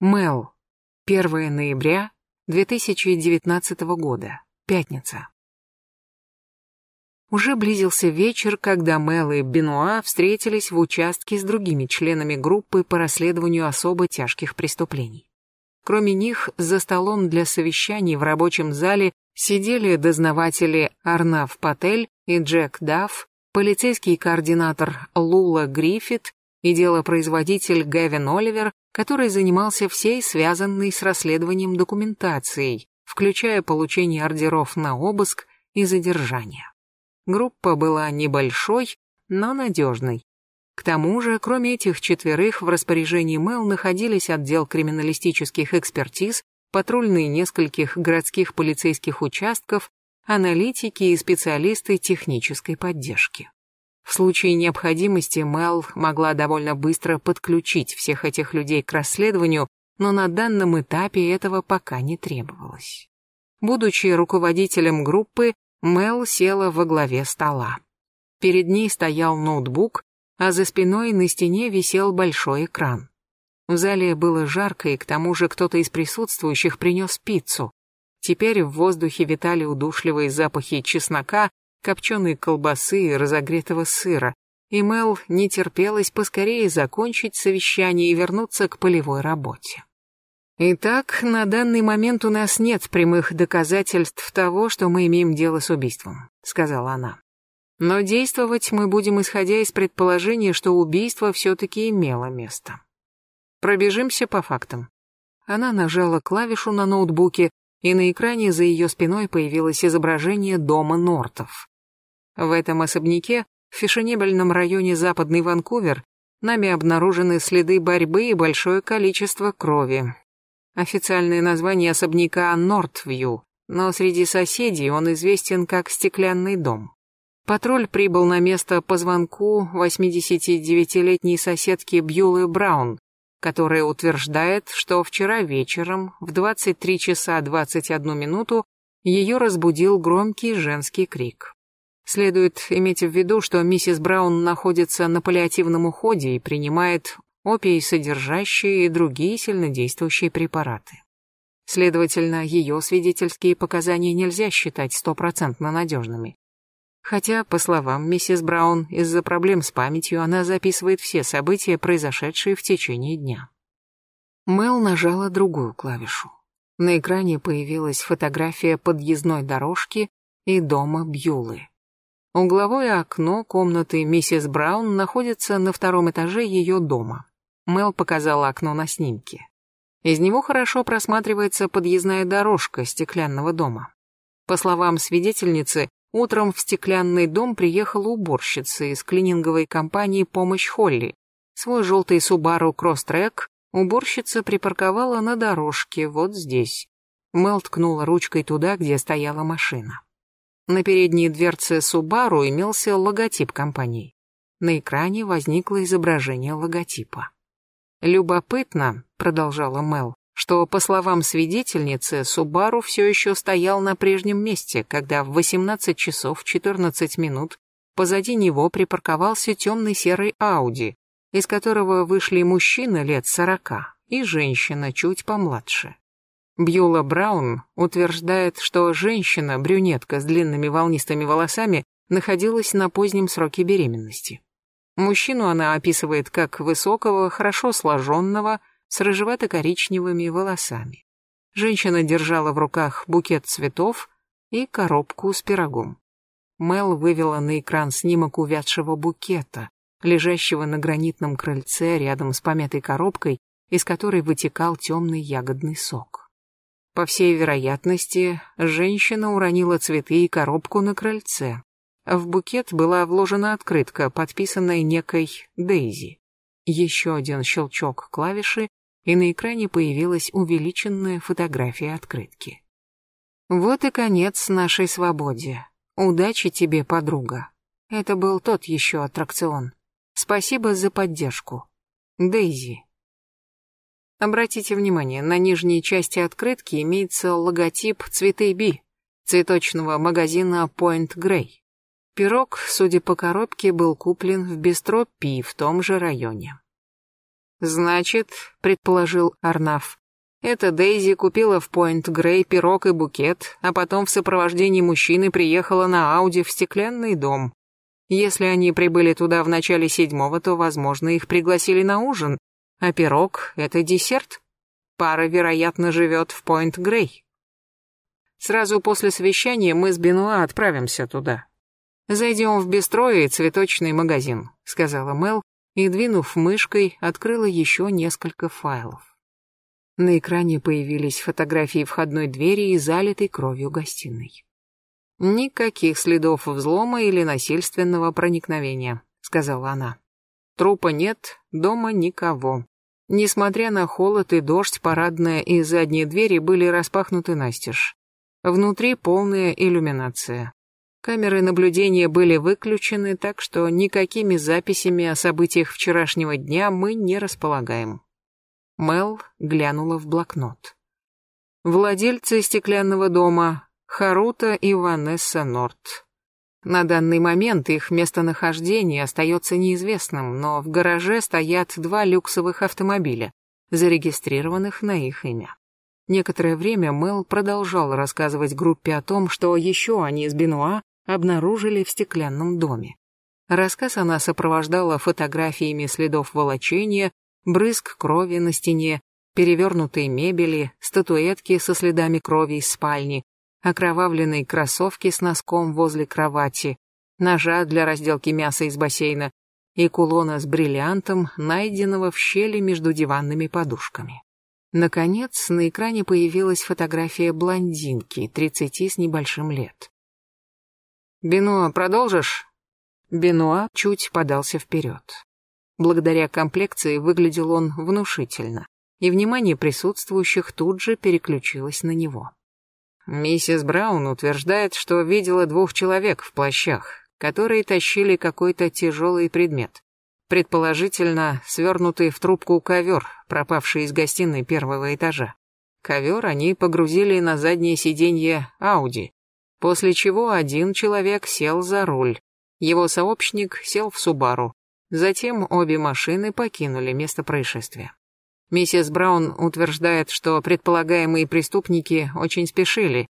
Мел. 1 ноября 2019 года. Пятница. Уже близился вечер, когда Мел и Бенуа встретились в участке с другими членами группы по расследованию особо тяжких преступлений. Кроме них, за столом для совещаний в рабочем зале сидели дознаватели Арнав Патель и Джек Дафф, полицейский координатор Лула Гриффит и делопроизводитель Гэвин Оливер, который занимался всей связанной с расследованием документацией, включая получение ордеров на обыск и задержание. Группа была небольшой, но надежной. К тому же, кроме этих четверых, в распоряжении Мэл находились отдел криминалистических экспертиз, патрульные нескольких городских полицейских участков, аналитики и специалисты технической поддержки. В случае необходимости Мэл могла довольно быстро подключить всех этих людей к расследованию, но на данном этапе этого пока не требовалось. Будучи руководителем группы, Мел села во главе стола. Перед ней стоял ноутбук, а за спиной на стене висел большой экран. В зале было жарко, и к тому же кто-то из присутствующих принес пиццу. Теперь в воздухе витали удушливые запахи чеснока, копченой колбасы и разогретого сыра, и Мел не терпелось поскорее закончить совещание и вернуться к полевой работе. Итак, на данный момент у нас нет прямых доказательств того, что мы имеем дело с убийством, сказала она. Но действовать мы будем исходя из предположения, что убийство все-таки имело место. Пробежимся по фактам. Она нажала клавишу на ноутбуке, и на экране за ее спиной появилось изображение дома Нортов. В этом особняке, в фешенебельном районе Западный Ванкувер, нами обнаружены следы борьбы и большое количество крови, Официальное название особняка Нортвью, но среди соседей он известен как «Стеклянный дом». Патруль прибыл на место по звонку 89-летней соседки Бьюлы Браун, которая утверждает, что вчера вечером в 23 часа 21 минуту ее разбудил громкий женский крик. Следует иметь в виду, что миссис Браун находится на паллиативном уходе и принимает опий содержащие и другие сильнодействующие препараты. Следовательно, ее свидетельские показания нельзя считать стопроцентно надежными. Хотя, по словам миссис Браун, из-за проблем с памятью она записывает все события, произошедшие в течение дня. Мел нажала другую клавишу. На экране появилась фотография подъездной дорожки и дома Бьюлы. Угловое окно комнаты миссис Браун находится на втором этаже ее дома. Мел показала окно на снимке. Из него хорошо просматривается подъездная дорожка стеклянного дома. По словам свидетельницы, утром в стеклянный дом приехала уборщица из клининговой компании «Помощь Холли». Свой желтый Subaru Crosstrek уборщица припарковала на дорожке вот здесь. Мел ткнула ручкой туда, где стояла машина. На передней дверце Subaru имелся логотип компании. На экране возникло изображение логотипа. Любопытно, продолжала Мел, что, по словам свидетельницы, Субару все еще стоял на прежнем месте, когда в 18 часов 14 минут позади него припарковался темный серый Ауди, из которого вышли мужчина лет сорока и женщина чуть помладше. Бьюла Браун утверждает, что женщина, брюнетка с длинными волнистыми волосами, находилась на позднем сроке беременности. Мужчину она описывает как высокого, хорошо сложенного, с рыжевато-коричневыми волосами. Женщина держала в руках букет цветов и коробку с пирогом. Мел вывела на экран снимок увядшего букета, лежащего на гранитном крыльце рядом с помятой коробкой, из которой вытекал темный ягодный сок. По всей вероятности, женщина уронила цветы и коробку на крыльце, в букет была вложена открытка, подписанная некой Дейзи. Еще один щелчок клавиши, и на экране появилась увеличенная фотография открытки. Вот и конец нашей свободе. Удачи тебе, подруга. Это был тот еще аттракцион. Спасибо за поддержку. Дейзи. Обратите внимание, на нижней части открытки имеется логотип «Цветы Би» цветочного магазина Point Grey. Пирог, судя по коробке, был куплен в бистро Пи в том же районе. Значит, предположил Арнаф, эта Дейзи купила в Пойнт Грей пирог и букет, а потом в сопровождении мужчины приехала на Ауди в стеклянный дом. Если они прибыли туда в начале седьмого, то, возможно, их пригласили на ужин, а пирог — это десерт. Пара, вероятно, живет в Пойнт Грей. Сразу после совещания мы с Бенуа отправимся туда. Зайдем в бистро и цветочный магазин, сказала Мел и, двинув мышкой, открыла еще несколько файлов. На экране появились фотографии входной двери и залитой кровью гостиной. «Никаких следов взлома или насильственного проникновения», — сказала она. «Трупа нет, дома никого. Несмотря на холод и дождь, парадная и задние двери были распахнуты настежь. Внутри полная иллюминация. Камеры наблюдения были выключены, так что никакими записями о событиях вчерашнего дня мы не располагаем. Мел глянула в блокнот. Владельцы стеклянного дома Харута и Ванесса Норт. На данный момент их местонахождение остается неизвестным, но в гараже стоят два люксовых автомобиля, зарегистрированных на их имя. Некоторое время Мел продолжал рассказывать группе о том, что еще они с Бенуа обнаружили в стеклянном доме. Рассказ она сопровождала фотографиями следов волочения, брызг крови на стене, перевернутые мебели, статуэтки со следами крови из спальни, окровавленные кроссовки с носком возле кровати, ножа для разделки мяса из бассейна и кулона с бриллиантом, найденного в щели между диванными подушками. Наконец, на экране появилась фотография блондинки, тридцати с небольшим лет. «Бенуа, продолжишь?» Бенуа чуть подался вперед. Благодаря комплекции выглядел он внушительно, и внимание присутствующих тут же переключилось на него. Миссис Браун утверждает, что видела двух человек в плащах, которые тащили какой-то тяжелый предмет. Предположительно, свернутый в трубку ковер, пропавший из гостиной первого этажа. Ковер они погрузили на заднее сиденье Ауди, после чего один человек сел за руль. Его сообщник сел в Субару, Затем обе машины покинули место происшествия. Миссис Браун утверждает, что предполагаемые преступники очень спешили.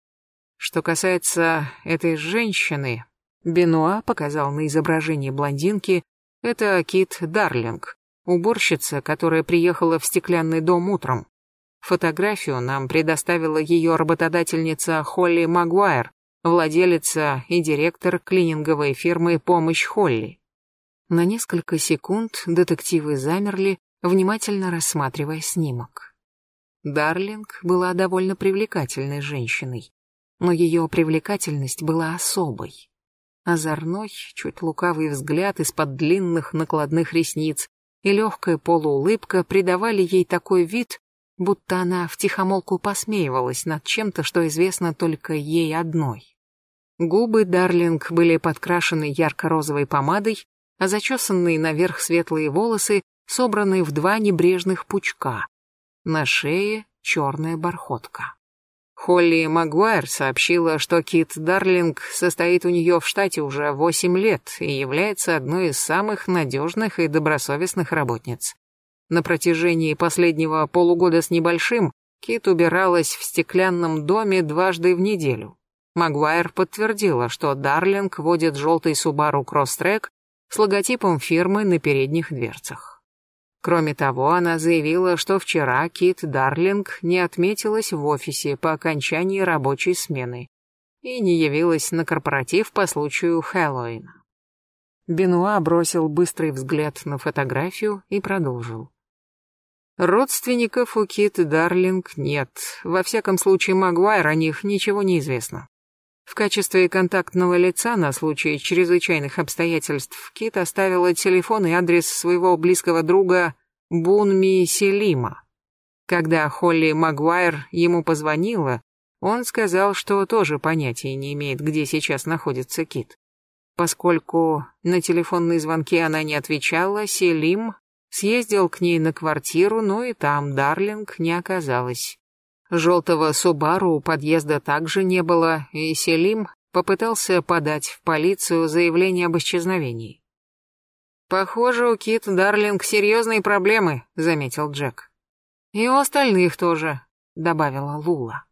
Что касается этой женщины, Бенуа показал на изображении блондинки, это Кит Дарлинг, уборщица, которая приехала в стеклянный дом утром. Фотографию нам предоставила ее работодательница Холли Магуайр, владелица и директор клининговой фирмы «Помощь Холли». На несколько секунд детективы замерли, внимательно рассматривая снимок. Дарлинг была довольно привлекательной женщиной, но ее привлекательность была особой. Озорной, чуть лукавый взгляд из-под длинных накладных ресниц и легкая полуулыбка придавали ей такой вид, будто она втихомолку посмеивалась над чем-то, что известно только ей одной. Губы Дарлинг были подкрашены ярко-розовой помадой, а зачесанные наверх светлые волосы собраны в два небрежных пучка. На шее черная бархотка. Холли Магуайр сообщила, что Кит Дарлинг состоит у нее в штате уже восемь лет и является одной из самых надежных и добросовестных работниц. На протяжении последнего полугода с небольшим Кит убиралась в стеклянном доме дважды в неделю. Магуайр подтвердила, что Дарлинг водит желтый Subaru Crosstrek с логотипом фирмы на передних дверцах. Кроме того, она заявила, что вчера Кит Дарлинг не отметилась в офисе по окончании рабочей смены и не явилась на корпоратив по случаю Хэллоуина. Бенуа бросил быстрый взгляд на фотографию и продолжил. Родственников у Кит Дарлинг нет, во всяком случае Магуайр о них ничего не известно. В качестве контактного лица на случай чрезвычайных обстоятельств Кит оставила телефон и адрес своего близкого друга Бунми Селима. Когда Холли Магуайр ему позвонила, он сказал, что тоже понятия не имеет, где сейчас находится Кит. Поскольку на телефонные звонки она не отвечала, Селим съездил к ней на квартиру, но и там Дарлинг не оказалось. Желтого Субару у подъезда также не было, и Селим попытался подать в полицию заявление об исчезновении. Похоже, у Кит Дарлинг серьезные проблемы, заметил Джек. И у остальных тоже, добавила Лула.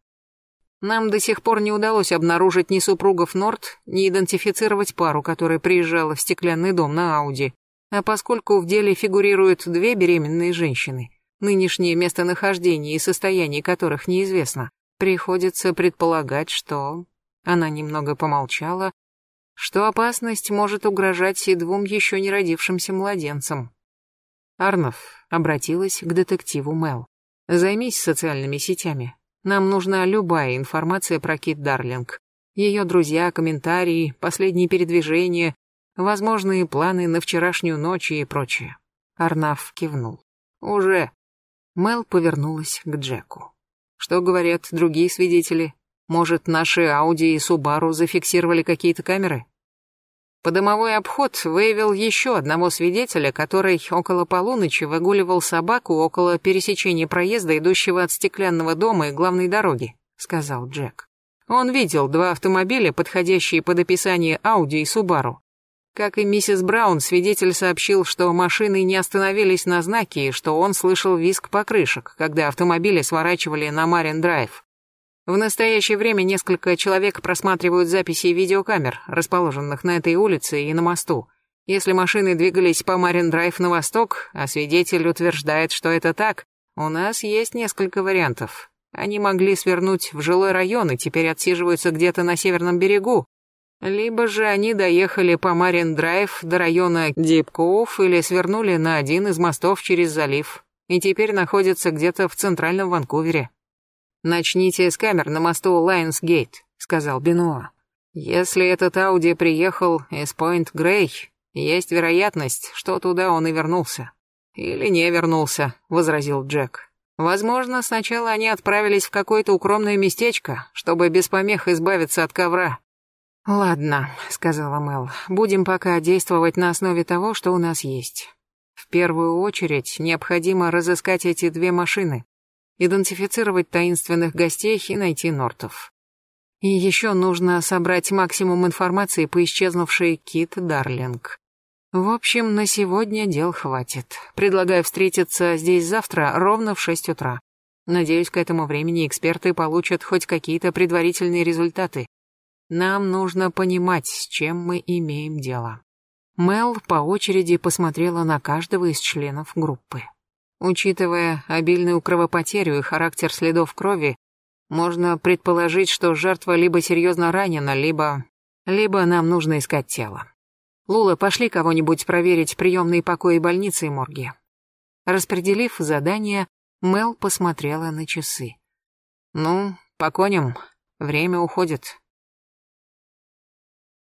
Нам до сих пор не удалось обнаружить ни супругов Норт, ни идентифицировать пару, которая приезжала в стеклянный дом на Ауди. А поскольку в деле фигурируют две беременные женщины, нынешнее местонахождение и состояние которых неизвестно, приходится предполагать, что... Она немного помолчала, что опасность может угрожать и двум еще не родившимся младенцам. Арнов обратилась к детективу Мел. «Займись социальными сетями. Нам нужна любая информация про Кит Дарлинг. Ее друзья, комментарии, последние передвижения, возможные планы на вчерашнюю ночь и прочее. Арнаф кивнул. Уже. Мел повернулась к Джеку. Что говорят другие свидетели? Может, наши Ауди и Субару зафиксировали какие-то камеры? Подомовой обход выявил еще одного свидетеля, который около полуночи выгуливал собаку около пересечения проезда, идущего от стеклянного дома и главной дороги, сказал Джек. Он видел два автомобиля, подходящие под описание Ауди и Субару. Как и миссис Браун, свидетель сообщил, что машины не остановились на знаке и что он слышал визг покрышек, когда автомобили сворачивали на Марин-драйв. В настоящее время несколько человек просматривают записи видеокамер, расположенных на этой улице и на мосту. Если машины двигались по Марин-Драйв на восток, а свидетель утверждает, что это так, у нас есть несколько вариантов. Они могли свернуть в жилой район и теперь отсиживаются где-то на северном берегу. Либо же они доехали по Марин-Драйв до района Дипкоуф или свернули на один из мостов через залив и теперь находятся где-то в центральном Ванкувере. «Начните с камер на мосту Лайонс-Гейт», — сказал Бенуа. «Если этот Ауди приехал из Пойнт-Грей, есть вероятность, что туда он и вернулся». «Или не вернулся», — возразил Джек. «Возможно, сначала они отправились в какое-то укромное местечко, чтобы без помех избавиться от ковра». «Ладно», — сказала Мел, — «будем пока действовать на основе того, что у нас есть. В первую очередь необходимо разыскать эти две машины идентифицировать таинственных гостей и найти Нортов. И еще нужно собрать максимум информации по исчезнувшей Кит Дарлинг. В общем, на сегодня дел хватит. Предлагаю встретиться здесь завтра ровно в шесть утра. Надеюсь, к этому времени эксперты получат хоть какие-то предварительные результаты. Нам нужно понимать, с чем мы имеем дело. Мел по очереди посмотрела на каждого из членов группы. Учитывая обильную кровопотерю и характер следов крови, можно предположить, что жертва либо серьезно ранена, либо... либо нам нужно искать тело. Лула, пошли кого-нибудь проверить приемные покои больницы и морги. Распределив задание, Мел посмотрела на часы. Ну, по коням, время уходит.